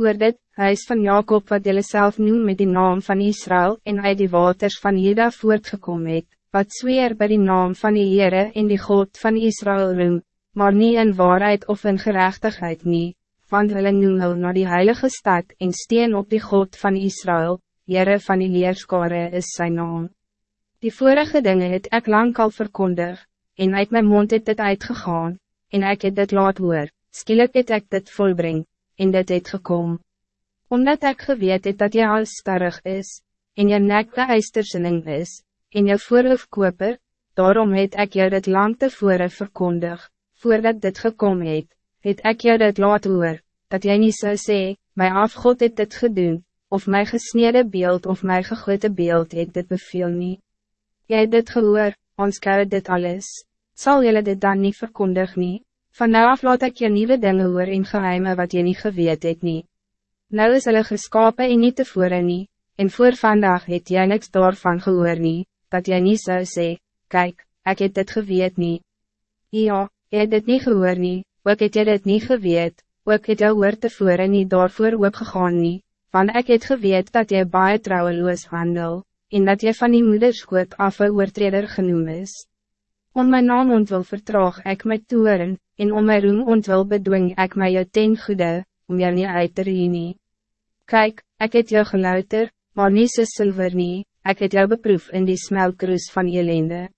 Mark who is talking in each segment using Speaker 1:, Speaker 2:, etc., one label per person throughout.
Speaker 1: Hoor dit, huis van Jacob wat jullie zelf noem met die naam van Israël en uit die waters van Juda voortgekom het, wat zweer bij die naam van die Heere en die God van Israël roem, maar niet in waarheid of in gerechtigheid niet, want hulle noem hulle na die heilige stad en steen op die God van Israël, Heere van die Leerskare is zijn naam. Die vorige dingen het ek lang al verkondig, en uit mijn mond het dit uitgegaan, en ek het dit laat hoor, skielik het ek dit volbreng, en dit het gekom. Omdat ik geweet het dat jy al starrig is, en je nek de eistersinning is, en je voorhoofdkoper, daarom het ik jou dit lang tevore verkondig, voordat dit gekom het, het ek jou dit laat hoor, dat jy niet zou sê, my afgod het dit gedoen, of my gesneden beeld of my gegote beeld het dit beveel nie. Jy het dit gehoor, ons dit alles zal jullie dit dan niet verkondig nie? Van nou af laat ik je nieuwe dingen hoor in geheime wat je niet geweet het nie. Nou is hulle geskapen en niet tevore nie, en voor vandaag het jy niks daarvan gehoor nie, dat jy niet zou sê, kijk, ik het dit geweet nie. Ja, jy het dit niet gehoor nie, ook het jy dit niet geweet, ook het jou hoor tevore nie daarvoor opgegaan nie, van ik het geweet dat jy baie trouweloos handel, en dat jy van die moederskoot af een oortreder genoem is. Om mijn naam ontwil vertraag ik my toeren, en om mijn roem ontwil bedwing ik my jou ten goede, om jou niet uit te nie. Kijk, ik het jou geluister, maar niet so silver nie, ik het jou beproef in die smelkroes van elende.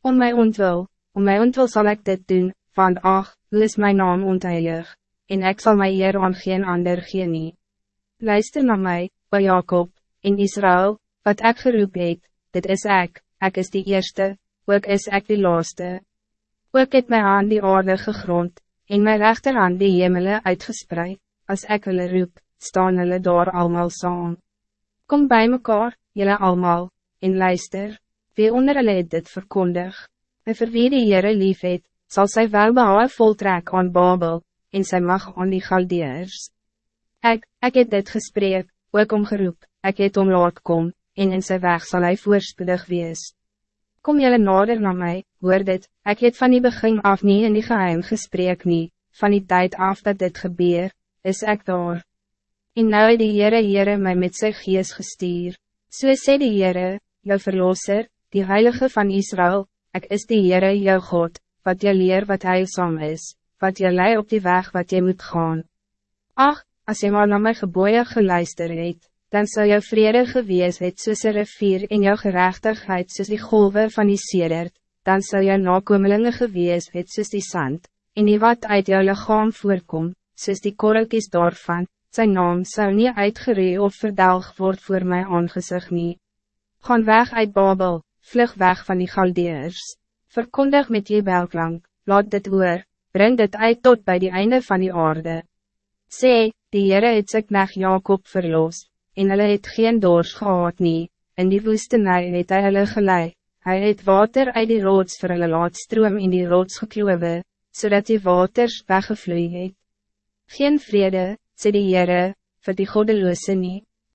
Speaker 1: Om mijn ontwil, om mijn ontwil zal ik dit doen, want ach, hoe is mijn naam ontheilig, en ik zal mij hier aan geen ander gee nie. Luister naar mij, o Jacob, in Israël, wat ik geroep het, dit is ik, ik is die eerste, ook is ik die laaste. Ook het my aan die aarde gegrond, en my rechterhand die hemele uitgespreid, als ek hulle roep, staan hulle daar allemaal saam. Kom bij mekaar, jullie allemaal, en luister, wie onder hulle het dit verkondig, en vir wie die Heere lief het, sal sy welbehaal voltrek aan Babel, en sy mag aan die Galdeers. Ek, ek het dit gesprek, ook omgeroep, ek het om laat kom, en in sy weg sal hy voorspoedig wees. Kom jullie nader naar mij, hoor dit, ik het van die begin af niet in die geheim gesprek nie, van die tijd af dat dit gebeur, is ik daar. En nou het die Heere Heere my met sy gees gestuur, so sê die Heere, jou verlosser, die Heilige van Israël, ik is die Heere jou God, wat je leer wat heilsam is, wat je lei op die weg wat je moet gaan. Ach, als je maar naar mijn geboeien geluister het, dan zal jou vrede gewees het soos een rivier en jou gerechtigheid soos die golven van die sedert, dan zal jou nakomelinge gewees het soos die sand, en die wat uit jou lichaam voorkom, soos die korrelkies daarvan, zijn naam zal niet uitgeree of verdelg word voor my aangezicht nie. Gaan weg uit Babel, vlug weg van die Galdeers, verkondig met je belklank, laat dit hoor, breng dit uit tot bij die einde van die aarde. Sê, die Heere het sy knecht Jacob verlost en hulle het geen doors gehad nie, in die woestenij het hy hulle gelei, hy het water uit die roods vir hulle laat stroom in die roods gekloewe, zodat die waters weggevloeid het. Geen vrede, sê die Heere, vir die goddeloose nie.